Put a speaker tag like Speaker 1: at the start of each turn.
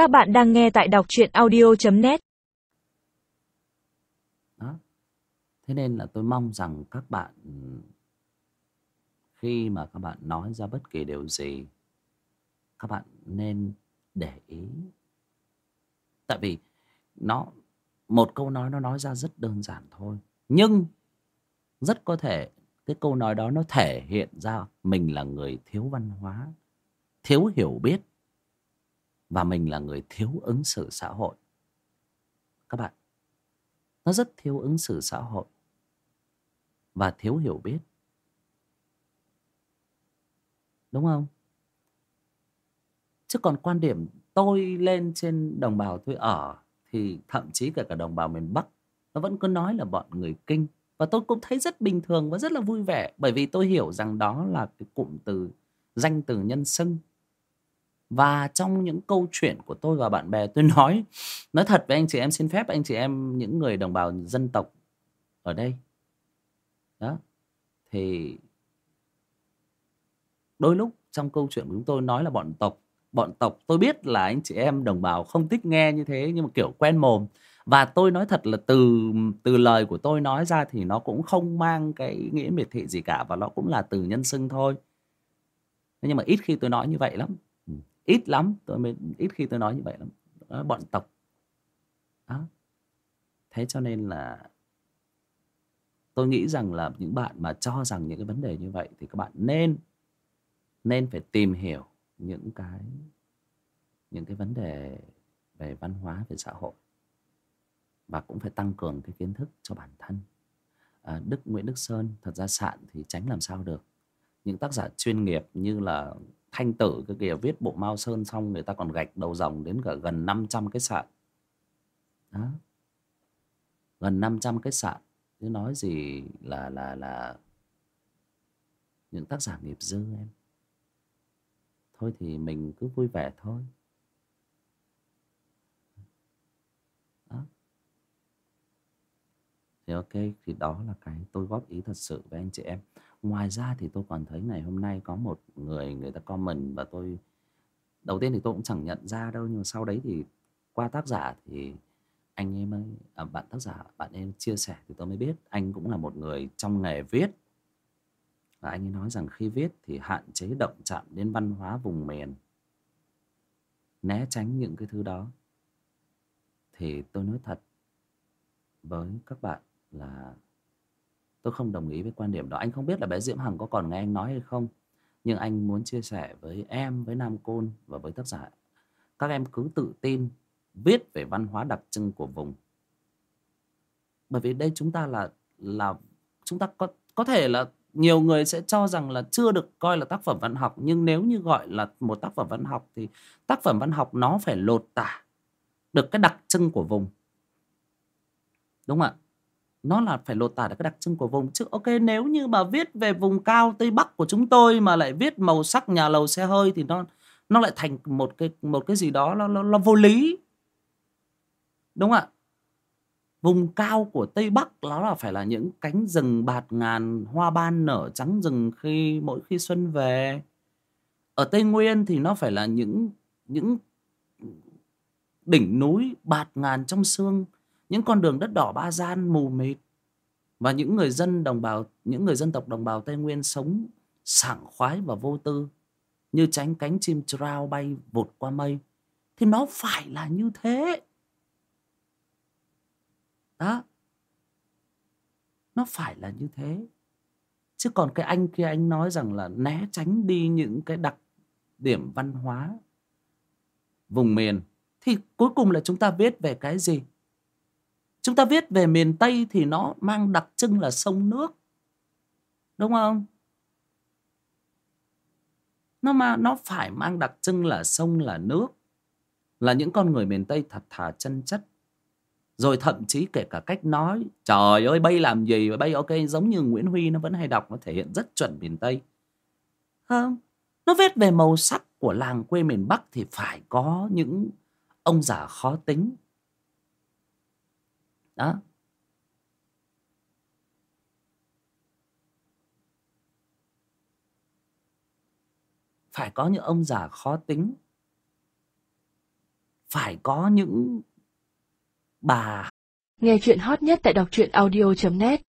Speaker 1: Các bạn đang nghe tại đọc truyện audio.net
Speaker 2: thế nên là tôi mong rằng các bạn, khi mà các bạn nói ra bất kỳ điều gì, các bạn nên để ý. Tại vì nó, một câu nói nó nói ra rất đơn giản thôi, nhưng rất có thể cái câu nói đó nó thể hiện ra mình là người thiếu văn hóa, thiếu hiểu biết và mình là người thiếu ứng xử xã hội. Các bạn, nó rất thiếu ứng xử xã hội. Và thiếu hiểu biết. Đúng không? Chứ còn quan điểm tôi lên trên đồng bào tôi ở, thì thậm chí cả cả đồng bào miền bắc, nó vẫn cứ nói là bọn người kinh. Và tôi cũng thấy rất bình thường và rất là vui vẻ, bởi vì tôi hiểu rằng đó là cái cụm từ, danh từ nhân xưng và trong những câu chuyện của tôi và bạn bè tôi nói nói thật với anh chị em, xin phép anh chị em, những người đồng bào dân tộc ở đây. Đó. Thì đôi lúc trong câu chuyện của chúng tôi nói là bọn tộc bọn tộc tôi biết là anh chị em đồng bào không thích nghe như thế, nhưng mà kiểu quen mồm. Và tôi nói thật là từ từ lời của tôi nói ra thì nó cũng không mang cái nghĩa miệt thị gì cả và nó cũng là từ nhân xưng thôi. Nhưng mà ít khi tôi nói như vậy lắm ít lắm tôi mới ít khi tôi nói như vậy lắm. Bọn tộc. Đó. thế cho nên là tôi nghĩ rằng là những bạn mà cho rằng những cái vấn đề như vậy thì các bạn nên nên phải tìm hiểu những cái những cái vấn đề về văn hóa về xã hội. Và cũng phải tăng cường cái kiến thức cho bản thân. À, Đức Nguyễn Đức Sơn thật ra sạn thì tránh làm sao được. Những tác giả chuyên nghiệp như là Thanh Tử, cái kia viết bộ Mao Sơn xong người ta còn gạch đầu dòng đến cả gần 500 cái sạn. Đó. Gần 500 cái sạn. Chứ nói gì là là là những tác giả nghiệp dư em. Thôi thì mình cứ vui vẻ thôi. Đó. Thì ok, thì đó là cái tôi góp ý thật sự với anh chị em ngoài ra thì tôi còn thấy ngày hôm nay có một người người ta comment và tôi đầu tiên thì tôi cũng chẳng nhận ra đâu nhưng mà sau đấy thì qua tác giả thì anh ấy mới à, bạn tác giả bạn em chia sẻ thì tôi mới biết anh cũng là một người trong nghề viết. Và anh ấy nói rằng khi viết thì hạn chế động chạm đến văn hóa vùng miền. Né tránh những cái thứ đó. Thì tôi nói thật với các bạn là tôi không đồng ý với quan điểm đó. Anh không biết là bé diễm hằng có còn nghe anh nói hay không, nhưng anh muốn chia sẻ với em, với nam côn và với tác giả. Các em cứ tự tin viết về văn hóa đặc trưng của vùng. Bởi vì đây chúng ta là là, chúng ta có có thể là nhiều người sẽ cho rằng là chưa được coi là tác phẩm văn học, nhưng nếu như gọi là một tác phẩm văn học thì tác phẩm văn học nó phải lột tả được cái đặc trưng của vùng. Đúng không ạ? Nó là phải lột tả được cái đặc trưng của vùng. Chứ ok nếu như mà viết về vùng cao tây bắc của chúng tôi mà lại viết màu sắc nhà lầu xe hơi thì nó nó lại thành một cái một cái gì đó nó, nó, nó vô lý. Đúng không ạ? Vùng cao của tây bắc nó là phải là những cánh rừng bạt ngàn hoa ban nở trắng rừng khi mỗi khi xuân về. Ở tây nguyên thì nó phải là những những đỉnh núi bạt ngàn trong sương những con đường đất đỏ ba gian mù mịt và những người dân đồng bào, những người dân tộc đồng bào tây nguyên sống sảng khoái và vô tư, như tránh cánh chim trao bay vụt qua mây, thì nó phải là như thế. Đó. Nó phải là như thế. Chứ còn cái anh kia, anh nói rằng là né tránh đi những cái đặc điểm văn hóa vùng miền, thì cuối cùng là chúng ta biết về cái gì? Chúng ta viết về miền tây thì nó mang đặc trưng là sông nước. Đúng không? Nó mà nó phải mang đặc trưng là sông, là nước. Là những con người miền tây thật thà chân chất. Rồi thậm chí kể cả cách nói, trời ơi, bay làm gì bay? Ok, giống như nguyễn huy nó vẫn hay đọc, nó thể hiện rất chuẩn miền tây. Không, nó viết về màu sắc của làng quê miền bắc thì phải có những ông già khó tính đó. Phải có những ông già khó tính. Phải có những bà
Speaker 3: Nghe chuyện hot nhất tại đọc truyện audio.net